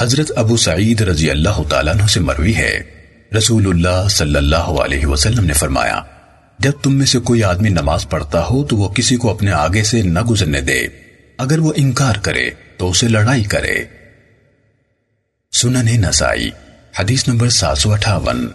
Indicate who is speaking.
Speaker 1: حضرت ابو سعید رضی اللہ تعالیٰ عنہ سے مروی ہے۔ رسول اللہ صلی اللہ علیہ وسلم نے فرمایا، جب تم میں سے کوئی آدمی نماز پڑھتا ہو تو وہ کسی کو اپنے آگے سے نہ گزرنے دے۔ اگر وہ انکار کرے تو اسے لڑائی کرے۔ سنن نسائی، حدیث نمبر سات سو اٹھاون۔